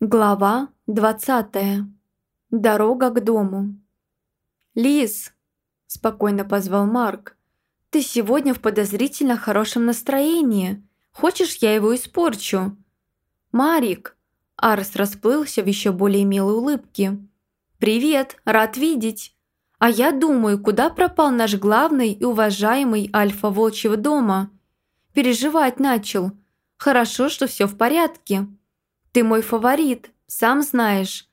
Глава 20. Дорога к дому. «Лиз!» – спокойно позвал Марк. «Ты сегодня в подозрительно хорошем настроении. Хочешь, я его испорчу?» «Марик!» – Арс расплылся в еще более милой улыбке. «Привет, рад видеть. А я думаю, куда пропал наш главный и уважаемый альфа волчьего дома? Переживать начал. Хорошо, что все в порядке». Ты мой фаворит, сам знаешь.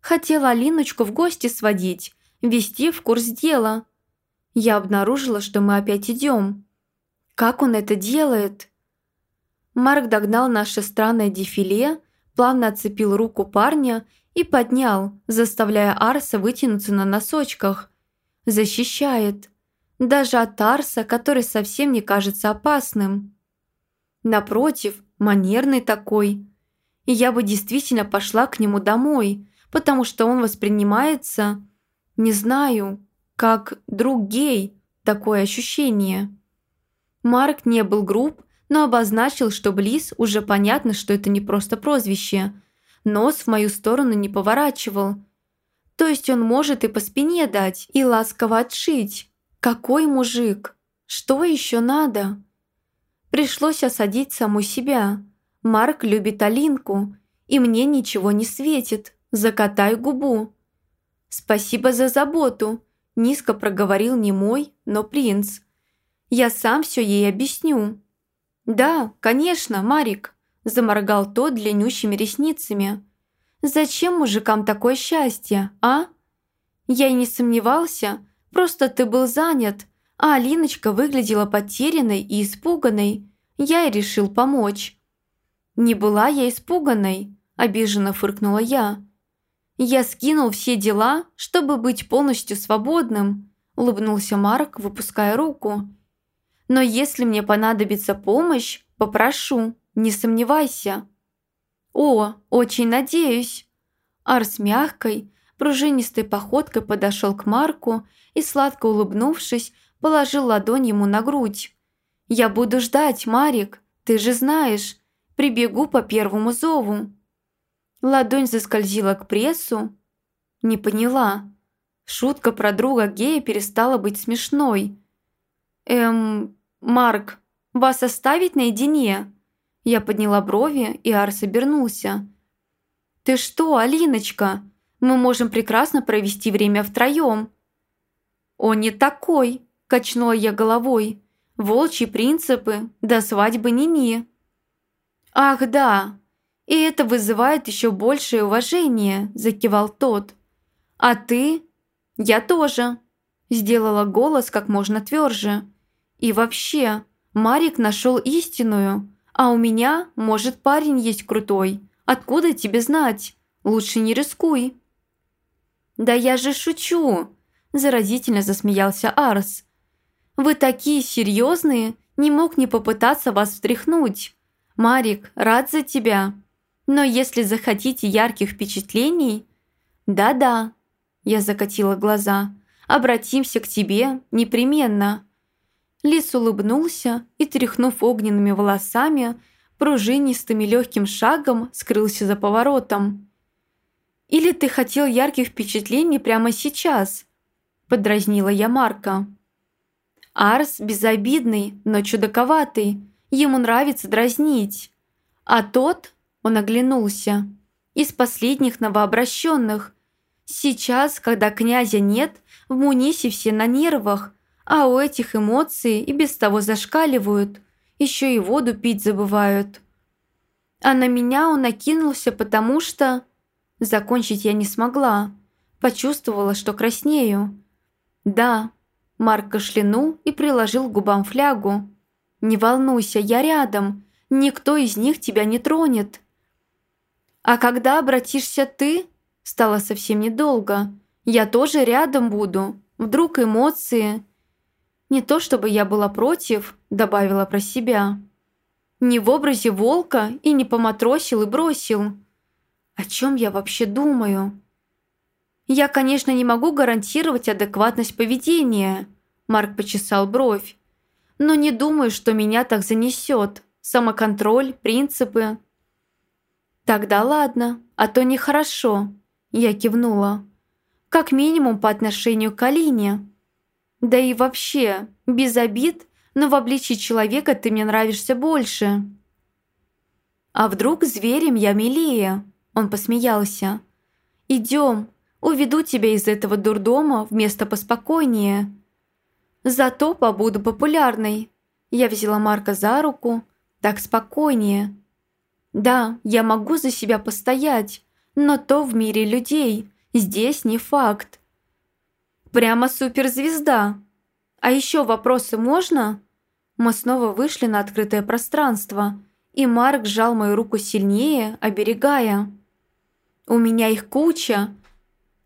Хотела Алиночку в гости сводить, ввести в курс дела. Я обнаружила, что мы опять идем. Как он это делает? Марк догнал наше странное дефиле, плавно отцепил руку парня и поднял, заставляя Арса вытянуться на носочках. Защищает. Даже от Арса, который совсем не кажется опасным. Напротив, манерный такой – и я бы действительно пошла к нему домой, потому что он воспринимается, не знаю, как друг такое ощущение. Марк не был груб, но обозначил, что Близ уже понятно, что это не просто прозвище. Нос в мою сторону не поворачивал. То есть он может и по спине дать, и ласково отшить. Какой мужик? Что еще надо? Пришлось осадить саму себя. Марк любит Алинку, и мне ничего не светит. Закатай губу». «Спасибо за заботу», – низко проговорил не мой, но принц. «Я сам все ей объясню». «Да, конечно, Марик», – заморгал тот длиннющими ресницами. «Зачем мужикам такое счастье, а?» «Я и не сомневался, просто ты был занят, а Алиночка выглядела потерянной и испуганной. Я и решил помочь». «Не была я испуганной», – обиженно фыркнула я. «Я скинул все дела, чтобы быть полностью свободным», – улыбнулся Марк, выпуская руку. «Но если мне понадобится помощь, попрошу, не сомневайся». «О, очень надеюсь». Арс мягкой, пружинистой походкой подошел к Марку и, сладко улыбнувшись, положил ладонь ему на грудь. «Я буду ждать, Марик, ты же знаешь, Прибегу по первому зову». Ладонь заскользила к прессу. Не поняла. Шутка про друга гея перестала быть смешной. «Эм, Марк, вас оставить наедине?» Я подняла брови, и Арс обернулся. «Ты что, Алиночка? Мы можем прекрасно провести время втроем». «Он не такой», – качнула я головой. «Волчьи принципы, до свадьбы ни-ни». «Ах, да! И это вызывает еще большее уважение», – закивал тот. «А ты?» «Я тоже», – сделала голос как можно тверже. «И вообще, Марик нашел истинную, а у меня, может, парень есть крутой. Откуда тебе знать? Лучше не рискуй». «Да я же шучу!» – заразительно засмеялся Арс. «Вы такие серьезные, не мог не попытаться вас встряхнуть. «Марик, рад за тебя. Но если захотите ярких впечатлений...» «Да-да», – я закатила глаза. «Обратимся к тебе непременно». Лис улыбнулся и, тряхнув огненными волосами, пружинистым и легким шагом скрылся за поворотом. «Или ты хотел ярких впечатлений прямо сейчас?» – подразнила я Марка. Арс безобидный, но чудаковатый – Ему нравится дразнить. А тот, он оглянулся, из последних новообращенных. Сейчас, когда князя нет, в Мунисе все на нервах, а у этих эмоции и без того зашкаливают, еще и воду пить забывают. А на меня он накинулся, потому что... Закончить я не смогла. Почувствовала, что краснею. «Да», – Марк кашлянул и приложил к губам флягу. «Не волнуйся, я рядом. Никто из них тебя не тронет». «А когда обратишься ты?» Стало совсем недолго. «Я тоже рядом буду. Вдруг эмоции...» «Не то чтобы я была против», добавила про себя. «Не в образе волка и не поматросил и бросил». «О чем я вообще думаю?» «Я, конечно, не могу гарантировать адекватность поведения», Марк почесал бровь но не думаю, что меня так занесет. Самоконтроль, принципы. Тогда ладно, а то нехорошо. Я кивнула. Как минимум по отношению к Алине. Да и вообще, без обид, но в обличии человека ты мне нравишься больше. А вдруг зверем я милее? Он посмеялся. Идем, уведу тебя из этого дурдома в место поспокойнее. Зато побуду популярной. Я взяла Марка за руку. Так спокойнее. Да, я могу за себя постоять, но то в мире людей. Здесь не факт. Прямо суперзвезда. А еще вопросы можно? Мы снова вышли на открытое пространство, и Марк сжал мою руку сильнее, оберегая. У меня их куча.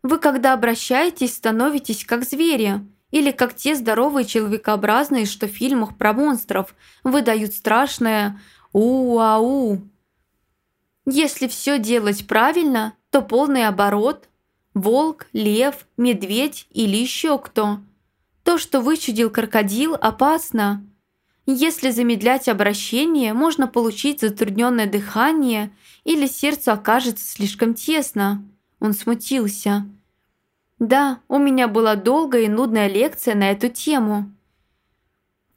Вы, когда обращаетесь, становитесь как звери. Или как те здоровые человекообразные, что в фильмах про монстров выдают страшное «у-ау». Если все делать правильно, то полный оборот – волк, лев, медведь или еще кто. То, что вычудил крокодил, опасно. Если замедлять обращение, можно получить затрудненное дыхание или сердцу окажется слишком тесно. Он смутился. Да, у меня была долгая и нудная лекция на эту тему.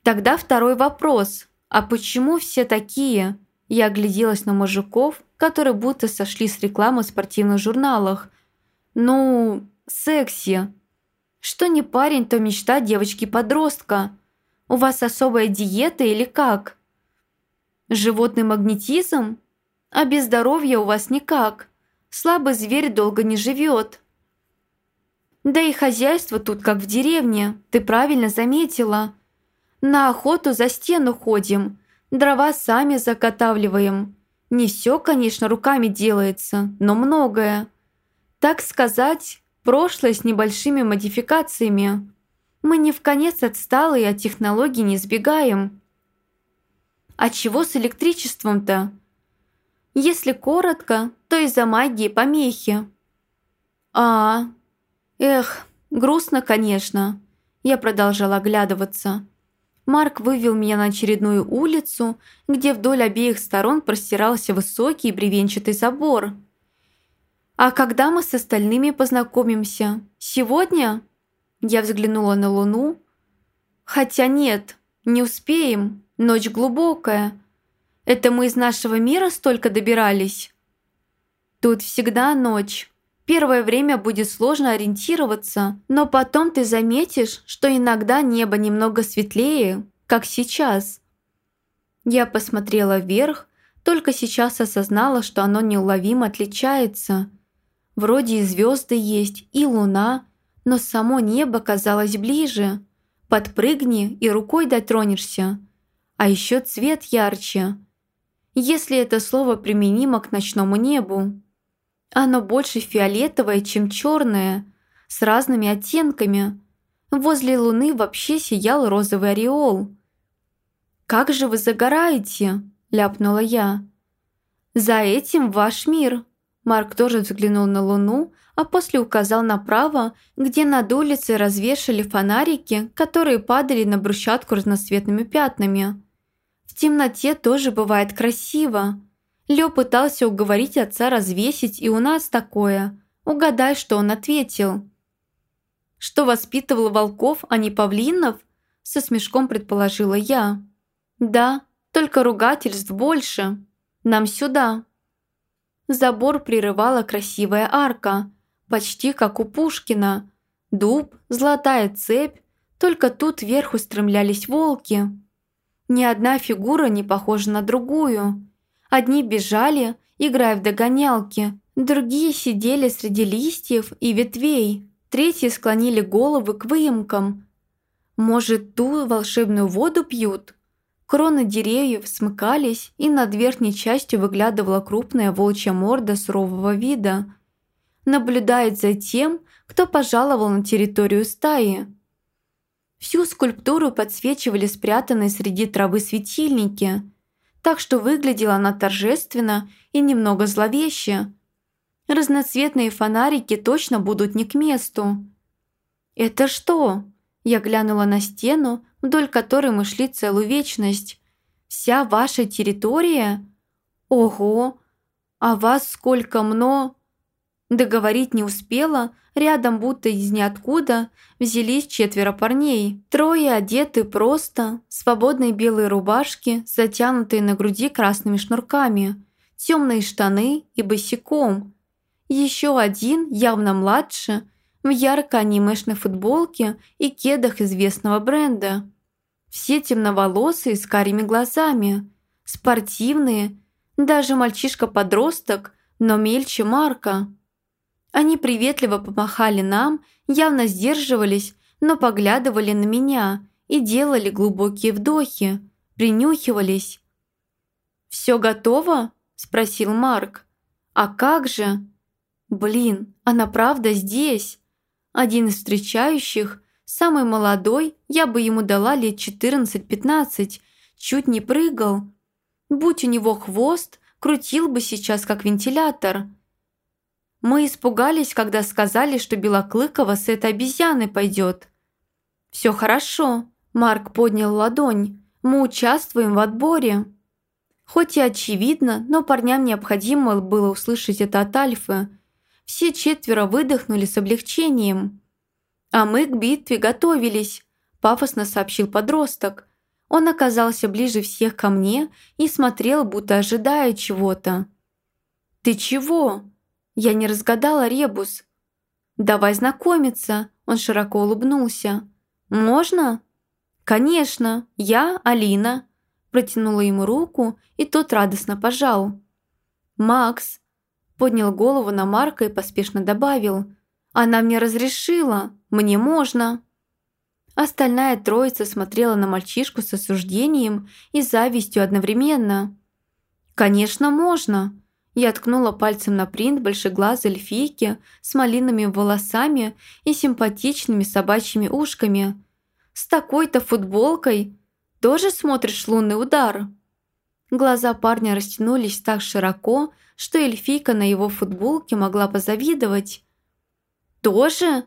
Тогда второй вопрос. А почему все такие? Я огляделась на мужиков, которые будто сошли с рекламы в спортивных журналах. Ну, секси. Что не парень, то мечта девочки-подростка. У вас особая диета или как? Животный магнетизм? А без здоровья у вас никак. Слабый зверь долго не живет. Да и хозяйство тут как в деревне, ты правильно заметила. На охоту за стену ходим, дрова сами заготавливаем. Не все, конечно, руками делается, но многое. Так сказать, прошлое с небольшими модификациями. Мы не в конец отсталые, а технологий не сбегаем. А чего с электричеством-то? Если коротко, то из-за магии помехи. А, Эх, грустно, конечно. Я продолжала оглядываться. Марк вывел меня на очередную улицу, где вдоль обеих сторон простирался высокий бревенчатый забор. «А когда мы с остальными познакомимся? Сегодня?» Я взглянула на луну. «Хотя нет, не успеем, ночь глубокая. Это мы из нашего мира столько добирались?» «Тут всегда ночь. Первое время будет сложно ориентироваться, но потом ты заметишь, что иногда небо немного светлее, как сейчас. Я посмотрела вверх, только сейчас осознала, что оно неуловимо отличается. Вроде и звезды есть, и луна, но само небо казалось ближе. Подпрыгни и рукой дотронешься. А еще цвет ярче. Если это слово применимо к ночному небу. Оно больше фиолетовое, чем черное, с разными оттенками. Возле луны вообще сиял розовый ореол. «Как же вы загораете?» – ляпнула я. «За этим ваш мир». Марк тоже взглянул на луну, а после указал направо, где над улицей развешали фонарики, которые падали на брусчатку разноцветными пятнами. В темноте тоже бывает красиво. Лё пытался уговорить отца развесить и у нас такое. Угадай, что он ответил. Что воспитывал волков, а не павлинов? Со смешком предположила я. Да, только ругательств больше. Нам сюда. Забор прерывала красивая арка, почти как у Пушкина. Дуб, золотая цепь, только тут вверх устремлялись волки. Ни одна фигура не похожа на другую. Одни бежали, играя в догонялки, другие сидели среди листьев и ветвей, третьи склонили головы к выемкам. Может, ту волшебную воду пьют? Кроны деревьев смыкались, и над верхней частью выглядывала крупная волчья морда сурового вида. Наблюдает за тем, кто пожаловал на территорию стаи. Всю скульптуру подсвечивали спрятанные среди травы светильники – так что выглядела она торжественно и немного зловеще. Разноцветные фонарики точно будут не к месту. «Это что?» Я глянула на стену, вдоль которой мы шли целую вечность. «Вся ваша территория? Ого! «А вас сколько мно...» Договорить не успела, рядом будто из ниоткуда взялись четверо парней. Трое одеты просто, свободные белые рубашки, затянутые на груди красными шнурками, темные штаны и босиком. Еще один, явно младше, в ярко-анимешной футболке и кедах известного бренда. Все темноволосые с карими глазами, спортивные, даже мальчишка-подросток, но мельче Марка – они приветливо помахали нам, явно сдерживались, но поглядывали на меня и делали глубокие вдохи, принюхивались. «Все готово?» – спросил Марк. «А как же?» «Блин, она правда здесь?» Один из встречающих, самый молодой, я бы ему дала лет 14-15, чуть не прыгал. Будь у него хвост, крутил бы сейчас как вентилятор – мы испугались, когда сказали, что Белоклыкова с этой обезьяной пойдет. «Все хорошо», – Марк поднял ладонь. «Мы участвуем в отборе». Хоть и очевидно, но парням необходимо было услышать это от Альфы. Все четверо выдохнули с облегчением. «А мы к битве готовились», – пафосно сообщил подросток. Он оказался ближе всех ко мне и смотрел, будто ожидая чего-то. «Ты чего?» Я не разгадала ребус. «Давай знакомиться», – он широко улыбнулся. «Можно?» «Конечно, я Алина», – протянула ему руку, и тот радостно пожал. «Макс», – поднял голову на Марка и поспешно добавил. «Она мне разрешила, мне можно». Остальная троица смотрела на мальчишку с осуждением и завистью одновременно. «Конечно, можно», я ткнула пальцем на принт большеглазой эльфийки с малиновыми волосами и симпатичными собачьими ушками. «С такой-то футболкой тоже смотришь лунный удар?» Глаза парня растянулись так широко, что эльфийка на его футболке могла позавидовать. «Тоже?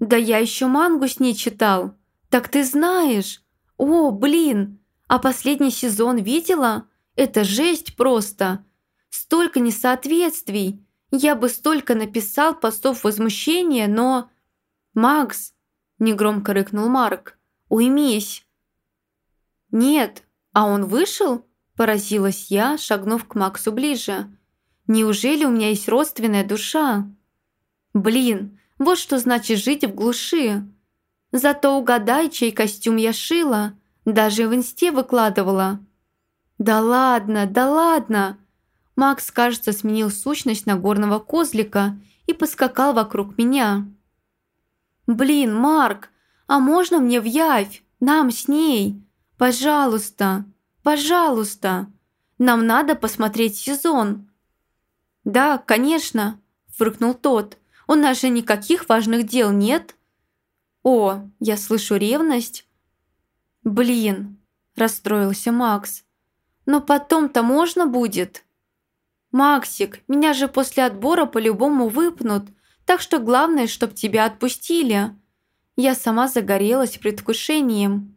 Да я еще мангу с ней читал. Так ты знаешь. О, блин, а последний сезон видела? Это жесть просто!» Столько несоответствий. Я бы столько написал постов возмущения, но... «Макс!» – негромко рыкнул Марк. «Уймись!» «Нет, а он вышел?» – поразилась я, шагнув к Максу ближе. «Неужели у меня есть родственная душа?» «Блин, вот что значит жить в глуши!» «Зато угадай, чей костюм я шила, даже в инсте выкладывала». «Да ладно, да ладно!» Макс, кажется, сменил сущность на горного козлика и поскакал вокруг меня. «Блин, Марк, а можно мне в Явь? Нам с ней? Пожалуйста, пожалуйста. Нам надо посмотреть сезон». «Да, конечно», – фыркнул тот. «У нас же никаких важных дел нет». «О, я слышу ревность». «Блин», – расстроился Макс. «Но потом-то можно будет?» «Максик, меня же после отбора по-любому выпнут, так что главное, чтоб тебя отпустили». Я сама загорелась предвкушением.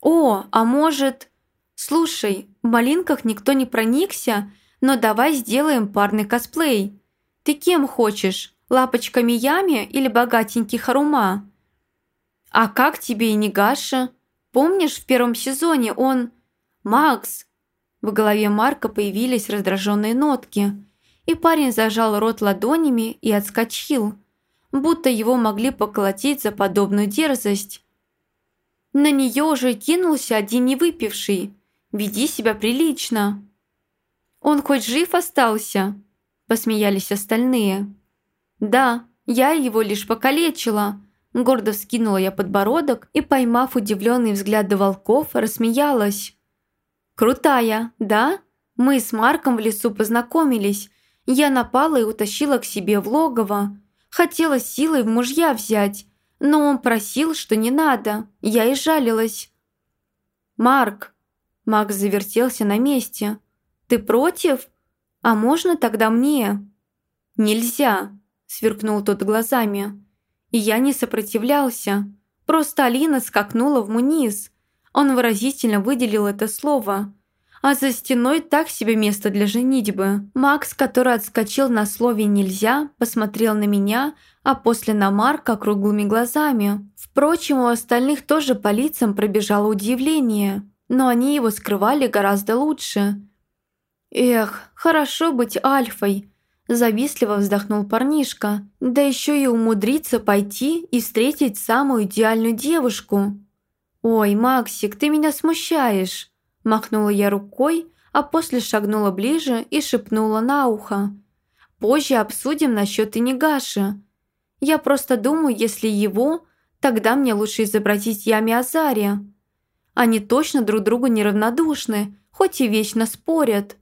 «О, а может...» «Слушай, в малинках никто не проникся, но давай сделаем парный косплей. Ты кем хочешь, лапочка Миями или богатенький Харума?» «А как тебе и Негаша? Помнишь, в первом сезоне он...» «Макс, в голове Марка появились раздраженные нотки, и парень зажал рот ладонями и отскочил, будто его могли поколотить за подобную дерзость. На нее уже кинулся один невыпивший. «Веди себя прилично». «Он хоть жив остался?» – посмеялись остальные. «Да, я его лишь покалечила», – гордо вскинула я подбородок и, поймав удивленный взгляд до волков, рассмеялась. «Крутая, да? Мы с Марком в лесу познакомились. Я напала и утащила к себе в логово. Хотела силой в мужья взять, но он просил, что не надо. Я и жалилась». «Марк!» Макс завертелся на месте. «Ты против? А можно тогда мне?» «Нельзя!» сверкнул тот глазами. И я не сопротивлялся. Просто Алина скакнула в муниз. Он выразительно выделил это слово. а за стеной так себе место для женитьбы. Макс, который отскочил на слове «нельзя», посмотрел на меня, а после на Марка круглыми глазами. Впрочем, у остальных тоже по лицам пробежало удивление, но они его скрывали гораздо лучше. «Эх, хорошо быть альфой», – завистливо вздохнул парнишка. «Да еще и умудриться пойти и встретить самую идеальную девушку». «Ой, Максик, ты меня смущаешь», – махнула я рукой, а после шагнула ближе и шепнула на ухо. «Позже обсудим насчет Инигаши. Я просто думаю, если его, тогда мне лучше изобразить Ями Азари. Они точно друг другу неравнодушны, хоть и вечно спорят.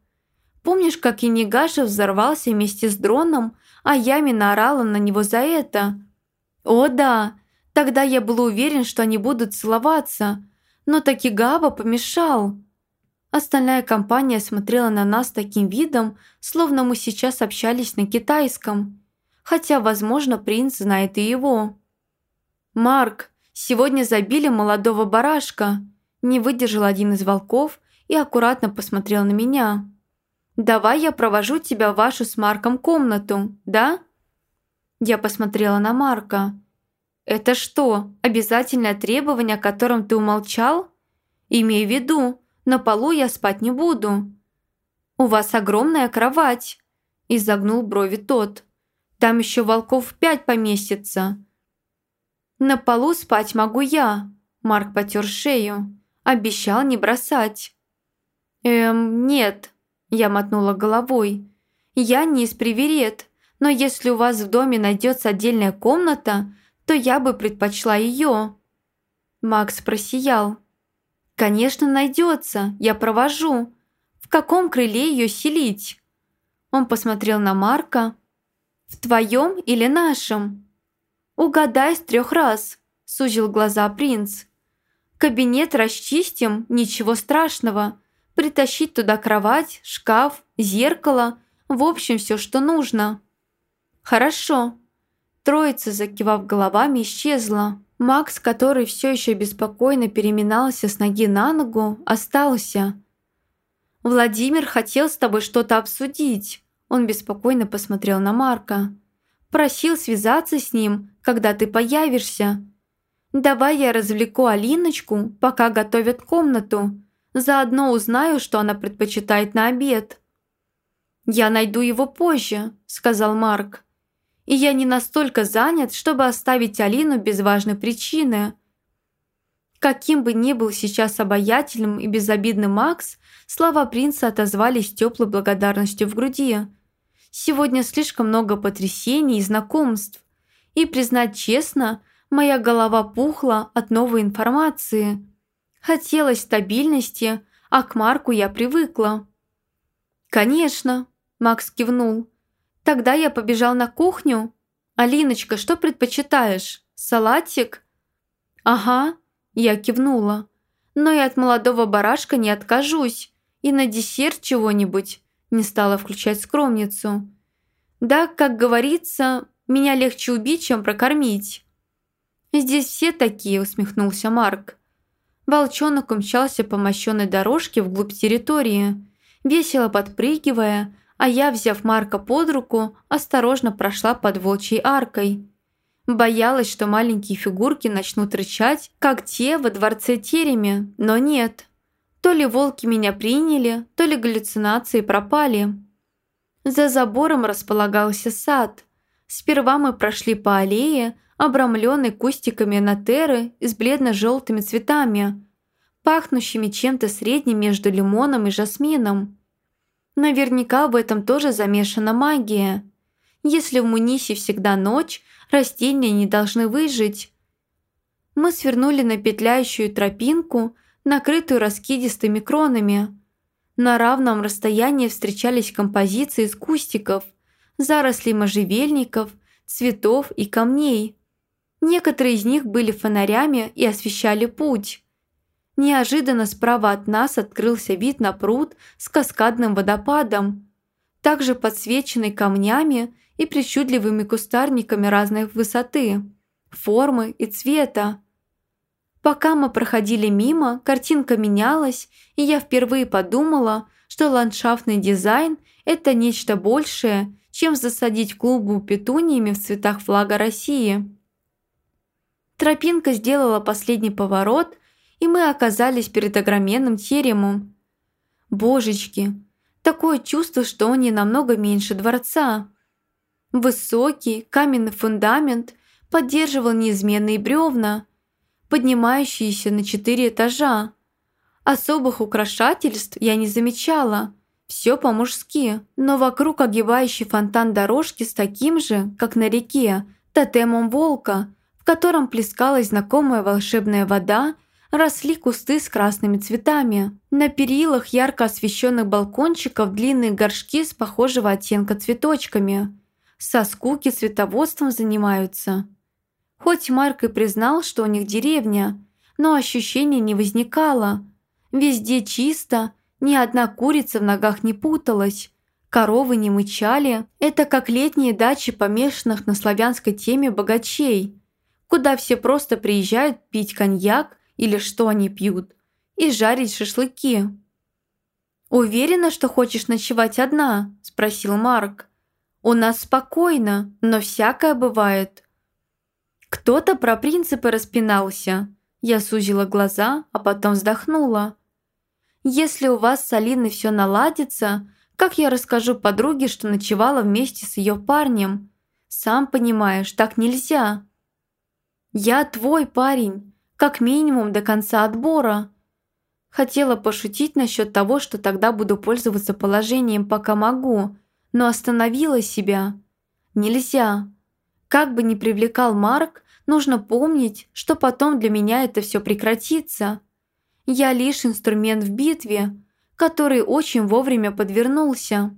Помнишь, как Инигаши взорвался вместе с дроном, а Ями наорала на него за это? О да, тогда я был уверен, что они будут целоваться, но Такигаба помешал. Остальная компания смотрела на нас таким видом, словно мы сейчас общались на китайском хотя, возможно, принц знает и его. «Марк, сегодня забили молодого барашка», не выдержал один из волков и аккуратно посмотрел на меня. «Давай я провожу тебя в вашу с Марком комнату, да?» Я посмотрела на Марка. «Это что, обязательное требование, о котором ты умолчал?» «Имей в виду, на полу я спать не буду». «У вас огромная кровать», – изогнул брови тот. Там еще волков пять поместится. На полу спать могу я. Марк потер шею. Обещал не бросать. Эм, нет. Я мотнула головой. Я не из приверед, но если у вас в доме найдется отдельная комната, то я бы предпочла ее. Макс просиял. «Конечно, найдется, я провожу. В каком крыле ее селить?» Он посмотрел на Марка, «В твоем или нашем?» «Угадай с трех раз», – сузил глаза принц. «Кабинет расчистим, ничего страшного. Притащить туда кровать, шкаф, зеркало, в общем, все, что нужно». «Хорошо». Троица, закивав головами, исчезла. Макс, который все еще беспокойно переминался с ноги на ногу, остался. «Владимир хотел с тобой что-то обсудить», он беспокойно посмотрел на Марка. «Просил связаться с ним, когда ты появишься. Давай я развлеку Алиночку, пока готовят комнату. Заодно узнаю, что она предпочитает на обед». «Я найду его позже», – сказал Марк. «И я не настолько занят, чтобы оставить Алину без важной причины». Каким бы ни был сейчас обаятельным и безобидным Макс, слова принца отозвались теплой благодарностью в груди – Сегодня слишком много потрясений и знакомств. И, признать честно, моя голова пухла от новой информации. Хотелось стабильности, а к Марку я привыкла. «Конечно», – Макс кивнул. «Тогда я побежал на кухню. Алиночка, что предпочитаешь? Салатик?» «Ага», – я кивнула. «Но и от молодого барашка не откажусь. И на десерт чего-нибудь не стала включать скромницу. «Да, как говорится, меня легче убить, чем прокормить». «Здесь все такие», – усмехнулся Марк. Волчонок умчался по мощенной дорожке вглубь территории, весело подпрыгивая, а я, взяв Марка под руку, осторожно прошла под волчьей аркой. Боялась, что маленькие фигурки начнут рычать, как те во дворце тереме, но нет. То ли волки меня приняли, то ли галлюцинации пропали. За забором располагался сад. Сперва мы прошли по аллее, обрамленной кустиками натеры с бледно-желтыми цветами, пахнущими чем-то средним между лимоном и жасмином. Наверняка в этом тоже замешана магия. Если в Мунисе всегда ночь, растения не должны выжить. Мы свернули на петляющую тропинку, накрытую раскидистыми кронами. На равном расстоянии встречались композиции из кустиков, зарослей можжевельников, цветов и камней. Некоторые из них были фонарями и освещали путь. Неожиданно справа от нас открылся вид на пруд с каскадным водопадом, также подсвеченный камнями и причудливыми кустарниками разной высоты, формы и цвета. Пока мы проходили мимо, картинка менялась, и я впервые подумала, что ландшафтный дизайн – это нечто большее, чем засадить клубу петуниями в цветах флага России. Тропинка сделала последний поворот, и мы оказались перед огроменным теремом. Божечки, такое чувство, что он не намного меньше дворца. Высокий каменный фундамент поддерживал неизменные бревна, поднимающиеся на четыре этажа. Особых украшательств я не замечала, все по-мужски, но вокруг огибающий фонтан дорожки с таким же, как на реке, тотемом волка, в котором плескалась знакомая волшебная вода, росли кусты с красными цветами. На перилах ярко освещенных балкончиков длинные горшки с похожего оттенка цветочками. Со скуки цветоводством занимаются. Хоть Марк и признал, что у них деревня, но ощущения не возникало. Везде чисто, ни одна курица в ногах не путалась, коровы не мычали. Это как летние дачи помешанных на славянской теме богачей, куда все просто приезжают пить коньяк или что они пьют, и жарить шашлыки. «Уверена, что хочешь ночевать одна?» – спросил Марк. «У нас спокойно, но всякое бывает». Кто-то про принципы распинался. Я сузила глаза, а потом вздохнула. Если у вас с Алиной все наладится, как я расскажу подруге, что ночевала вместе с ее парнем? Сам понимаешь, так нельзя. Я твой парень, как минимум до конца отбора. Хотела пошутить насчет того, что тогда буду пользоваться положением, пока могу, но остановила себя. Нельзя. Как бы ни привлекал Марк, нужно помнить, что потом для меня это все прекратится. Я лишь инструмент в битве, который очень вовремя подвернулся.